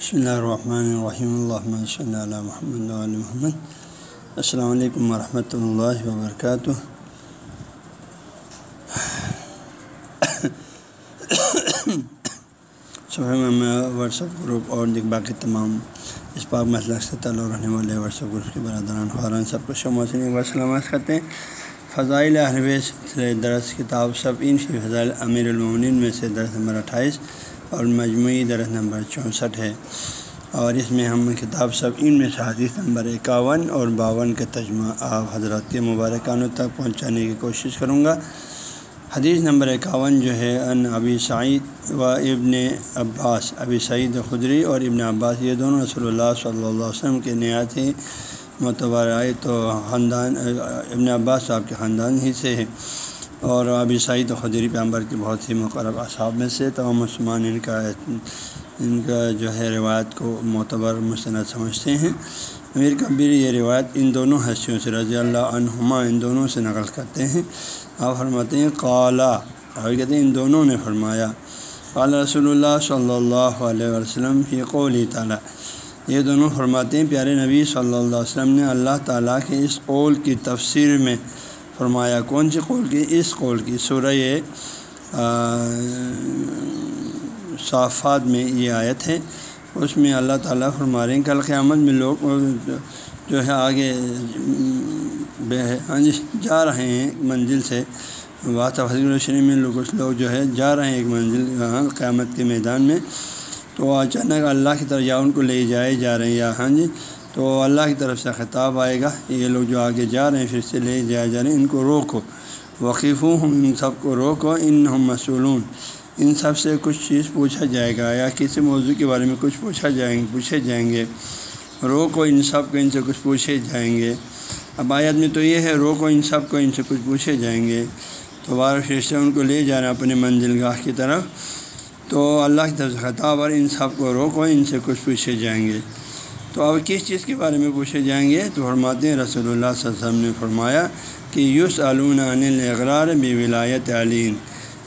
بسم اللہ الرحمن الرحیم اللہ صلی اللہ محمد علیہ محمد السلام علیکم ورحمۃ اللہ وبرکاتہ صبح میں واٹس ایپ گروپ اور باقی تمام اس پاک مسلک سے تعلق رہنے والے واٹس ایپ گروپ کے برادران خوران سب کو شموسن سلامت کرتے ہیں فضائل احرویز درس کتاب سب ان فضائل امیر المومن میں سے درس نمبر اٹھائیس اور مجموعی درس نمبر چونسٹھ ہے۔ اور اس میں ہم کتاب سب ان میں سے حدیث نمبر اکاون اور باون کا تجمہ آپ حضرات کے مبارکانوں تک پہنچانے کی کوشش کروں گا۔ حدیث نمبر اکاون جو ہے، ان ابی سعید و ابن عباس، ابی سعید خدری اور ابن عباس، یہ دونوں رسول اللہ صلی اللہ علیہ وسلم کے نہایت ہی معتبر آئے تو خاندان، ابن عباس صاحب کے خاندان ہی سے ہے اور ابی سعید خدری پیمبر کی بہت ہی مقرب اصحاب میں سے تمام عثمان ان کا ان کا جو ہے روایت کو معتبر مستند سمجھتے ہیں۔ امیر کبیر، یہ روایت ان دونوں حسیوں سے رضی اللہ عنہما ان دونوں سے نقل کرتے ہیں۔ آپ فرماتے ہیں، قالا، اور کہتے ہیں، ان دونوں نے فرمایا، قال رسول اللہ صلی اللہ علیہ وسلم فی قول تعالیٰ۔ یہ دونوں فرماتے ہیں، پیارے نبی صلی اللہ علیہ وسلم نے اللہ تعالیٰ کے اس قول کی تفسیر میں فرمایا، کون سی قول کی؟ اس قول کی، سورہ صافات میں یہ آیت ہے۔ اس میں اللہ تعالیٰ فرما رہے ہیں کل قیامت میں لوگ جو ہے آگے ہاں جی جا رہے ہیں منزل سے۔ واطف حضر الشریف میں لوگ، کچھ لوگ جو ہے جا رہے ہیں ایک منزل ہاں، قیامت کے میدان میں۔ تو اچانک اللہ کی طرف یا ان کو لے جائے جا رہے ہیں یا ہاں جی تو اللہ کی طرف سے خطاب آئے گا یہ لوگ جو آگے جا رہے ہیں، پھر سے لے جائے جا رہے ہیں، ان کو روکو۔ وقیف ہوں ان سب کو روکو ان ہم مسولون ان سب سے کچھ چیز پوچھا جائے گا، یا کسی موضوع کے بارے میں کچھ پوچھا جائیں گے پوچھے جائیں گے۔ روکو ان سب کو، ان سے کچھ پوچھے جائیں گے۔ اب آیت میں تو یہ ہے، روکو ان سب کو، ان سے کچھ پوچھے جائیں گے۔ تو بار پھر سے ان کو لے جا رہے ہیں اپنے منزل گاہ کی طرف۔ تو اللہ کی طرف سے خطاب اور ان سب کو روکو، ان سے کچھ پوچھے جائیں گے۔ تو اب کس چیز کے بارے میں پوچھے جائیں گے؟ تو فرماتے ہیں رسول اللہ صلی اللہ علیہ وسلم نے فرمایا کہ یوس علون انل اقرار بے ولایت علین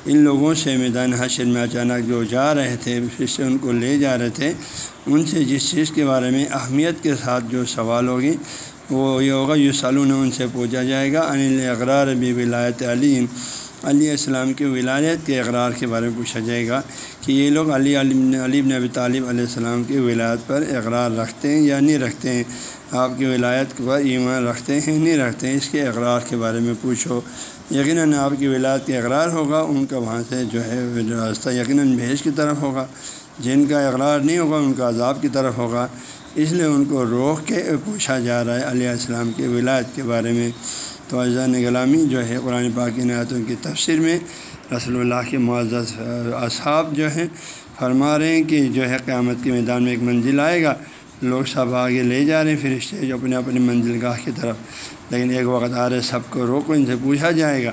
ان لوگوں سے میدان حشر میں اچانک جو جا رہے تھے، پھر سے ان کو لے جا رہے تھے۔ ان سے جس چیز کے بارے میں اہمیت کے ساتھ جو سوال ہوگی، وہ یہ ہوگا یو سالون ان سے پوچھا جائے گا انل اقرار بے ولایت علیم علیہ السلام کی ولایت کے اقرار کے بارے میں پوچھا جائے گا۔ کہ یہ لوگ علی علی نبی طالب علیہ السلام کی ولایت پر اقرار رکھتے ہیں یا نہیں رکھتے ہیں؟ آپ کی ولایت پر ایمان رکھتے ہیں، نہیں رکھتے ہیں؟ اس کے اقرار کے بارے میں پوچھو۔ یقیناً آپ کی ولایت کے اقرار ہوگا، ان کا وہاں سے جو ہے راستہ یقیناً بھیج کی طرف ہوگا۔ جن کا اقرار نہیں ہوگا، ان کا عذاب کی طرف ہوگا۔ اس لیے ان کو روک کے پوچھا جا رہا ہے علیہ السلام کی ولایت کے بارے میں۔ تو اجزان غلامی جو ہے قرآن پاک نعتوں کی تفسیر میں رسول اللہ کے معزز اصحاب جو ہیں، فرما رہے ہیں کہ جو ہے قیامت کے میدان میں ایک منزل آئے گا۔ لوگ سب آگے لے جا رہے ہیں پھر اسٹیج اپنے اپنی منزل گاہ کی طرف۔ لیکن ایک وقت آ رہے سب کو روکو، ان سے پوچھا جائے گا۔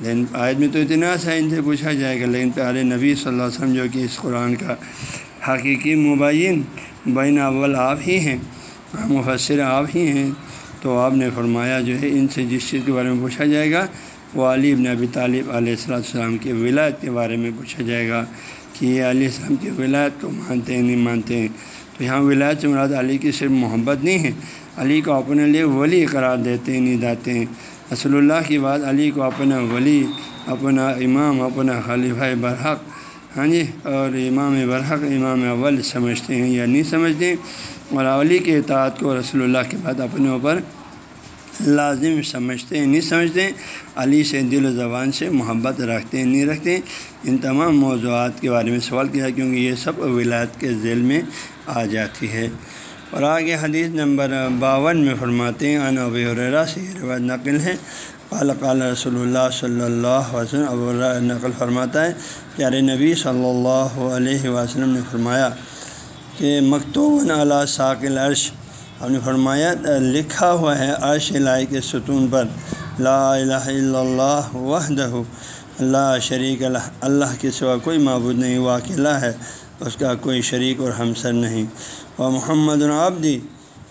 لیکن آج میں تو اتنا سا ان سے پوچھا جائے گا۔ لیکن پیارے نبی صلی اللہ علیہ وسلم جو کہ اس قرآن کا حقیقی مبین، بین اول آپ ہی ہیں، مفسر آپ ہی ہیں۔ تو آپ نے فرمایا جو ہے، ان سے جس چیز کے بارے میں پوچھا جائے گا وہ علی ابن ابی طالب علیہ السلّۃ السلام کی ولایت کے بارے میں پوچھا جائے گا کہ یہ علیہ السلام کی ولایت کو مانتے ہیں، نہیں مانتے ہیں؟ تو یہاں ولایت سے مراد علی کی صرف محبت نہیں ہے۔ علی کو اپنے لیے ولی قرار دیتے ہیں، نہیں دیتے ہیں۔ رسول اللہ کی بات علی کو اپنا ولی، اپنا امام، اپنا خلیفہ برحق ہاں جی اور امام برحق، امام اول سمجھتے ہیں یا نہیں سمجھتے اور علی کے اطاعت کو رسول اللہ کے بعد اپنے اوپر لازم سمجھتے ہیں، نہیں سمجھتے علی سے دل و زبان سے محبت رکھتے ہیں، نہیں رکھتے ان تمام موضوعات کے بارے میں سوال کیا، کیونکہ یہ سب ولایت کے ذیل میں آ جاتی ہے۔ اور آگے حدیث نمبر باون میں فرماتے ہیں ان ابی حرا سے یہ روایت نقل ہے۔ قال قال رسول اللہ صلی اللہ علیہ وسلم، ابو نقل فرماتا ہے پیارے نبی صلی اللہ علیہ وسلم نے فرمایا کہ مکتوب علی ساکل عرش ہم نے فرمایا لکھا ہوا ہے عرش لائی کے ستون پر، لا الہ الا اللہ وحدہ اللہ شریک اللہ اللہ کے سوا کوئی معبود نہیں وہ اکیلا ہے، اس کا کوئی شریک اور ہمسر نہیں۔ اور محمد العبدی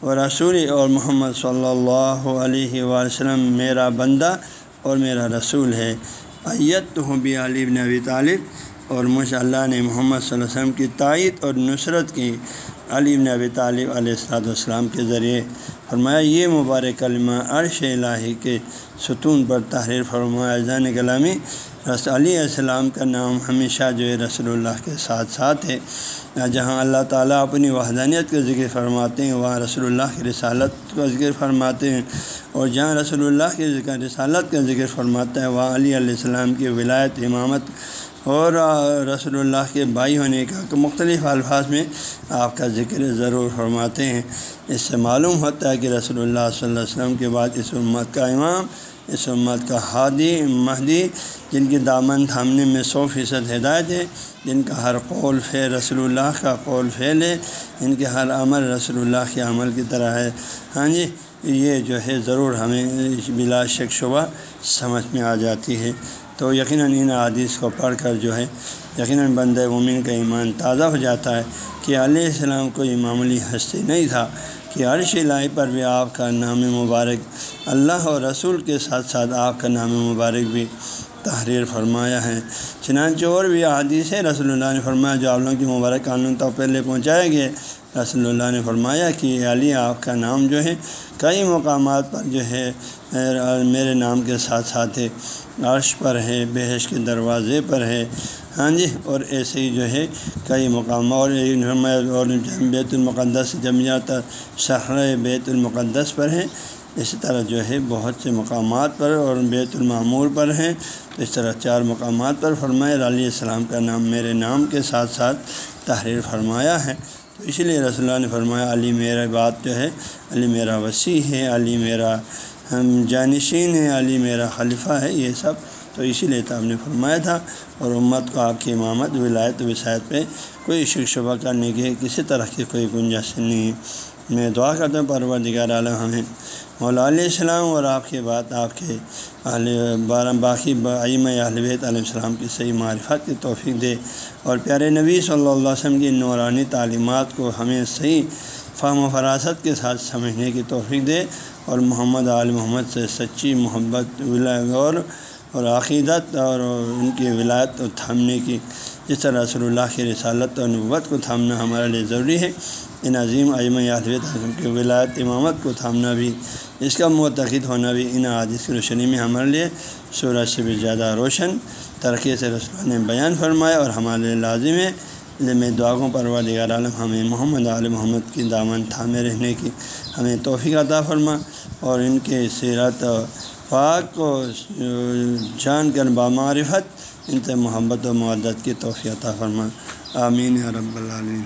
و رسول اور محمد صلی اللہ علیہ وسلم میرا بندہ اور میرا رسول ہے۔ ایت تو ہوں بھی علی بن ابی طالب، اور مجھ اللہ نے محمد صلی اللہ علیہ وسلم کی تائید اور نصرت کی۔ علی ابن ابی طالب علیہ السلاۃ والسلام کے ذریعے فرمایا، یہ مبارک کلمہ عرش الہی کے ستون پر تحریر فرمایا جان کلامی رس علیہ السلام کا نام ہمیشہ جو ہے رسول اللہ کے ساتھ ساتھ ہے۔ جہاں اللہ تعالیٰ اپنی وحدانیت کا ذکر فرماتے ہیں، وہاں رسول اللہ کی رسالت کا ذکر فرماتے ہیں اور جہاں رسول اللہ کے ذکر رسالت کا ذکر فرماتا ہے، وہاں علی علیہ السلام کی ولایت، امامت اور رسول اللہ کے بھائی ہونے کا مختلف الفاظ میں آپ کا ذکر ضرور فرماتے ہیں۔ اس سے معلوم ہوتا ہے کہ رسول اللہ صلی اللہ علیہ وسلم کے بعد اس امت کا امام، اس امت کا ہادی، مہدی، جن کی دامن تھامنے میں سو فیصد ہدایت ہے، جن کا ہر قول فے رسول اللہ کا قول فعل ہے ان کے ہر عمل رسول اللہ کے عمل کی طرح ہے۔ ہاں جی یہ جو ہے ضرور ہمیں بلا شک شبہ سمجھ میں آ جاتی ہے۔ تو یقیناً ان حادیث کو پڑھ کر جو ہے، یقیناً بند مومن کا ایمان تازہ ہو جاتا ہے کہ علیہ السلام کوئی معمولی ہستی نہیں تھا کہ عرش لائی پر بھی آپ کا نام مبارک، اللہ اور رسول کے ساتھ ساتھ آپ کا نام مبارک بھی تحریر فرمایا ہے۔ چنانچہ اور بھی حادیث ہے رسول اللہ نے فرمایا، جو آپ لوگوں کی مبارک قانون تو پہلے پہنچائے گئے رسول اللہ نے فرمایا کہ علی، آپ کا نام جو ہے، کئی مقامات پر جو ہے میرے نام کے ساتھ ساتھ ہے، عرش پر ہے بحث کے دروازے پر ہے۔ ہاں جی اور ایسے ہی جو ہے، کئی مقام، اور اور بیت المقدس، جمعیات، شہر بیت المقدس پر ہیں۔ اسی طرح جو ہے، بہت سے مقامات پر اور بیت المعمور پر ہیں۔ تو اس طرح چار مقامات پر فرمائے علیہ السلام کا نام میرے نام کے ساتھ ساتھ تحریر فرمایا ہے۔ تو اسی لیے رسول اللہ نے فرمایا، علی میرا بات جو ہے، علی میرا وسیع ہے، علی میرا ہم جانشین ہے علی میرا خلیفہ ہے، یہ سب۔ تو اسی لیے تو آپ نے فرمایا تھا، اور امت کو آپ کی امامت، ولایت وسایت پہ کوئی شک شبہ کرنے کی کسی طرح کی کوئی گنجائش نہیں۔ ہے میں دعا کرتا ہوں پرور دگار عالم ہمیں۔ مولا علیہ السلام اور آپ کے بعد آپ کے اہل بارہ، باقی بعیم بیت علیہ السلام کی صحیح معرفت کی توفیق دے۔ اور پیارے نبی صلی اللہ علیہ وسلم کی نورانی تعلیمات کو ہمیں صحیح فہم و فراست کے ساتھ سمجھنے کی توفیق دے۔ اور محمد عال محمد سے سچی محبت غور اور عقیدت اور ان کی ولایت تھامنے کی جس طرح رسول اللہ کی رسالت و نبوت کو تھامنا ہمارے لیے ضروری ہے۔ ان عظیم عظم اعظم کی ولایت امامت کو تھامنا بھی، اس کا معتقد ہونا بھی ان عادث کی روشنی میں ہمارے لیے سورج سے بھی زیادہ روشن۔ ترقی سے رسول نے بیان فرمایا اور ہمارے لیے لازم ہے۔ میں دعاؤں پر دیگر عالم ہمیں محمد عالم محمد کی دامن تھامے رہنے کی ہمیں توفیق عطا فرما اور ان کے سیرت پاک کو جان کر بامعرفت ان سے محبت و معدت کی توفیع عطا فرما آمین رب العالمین۔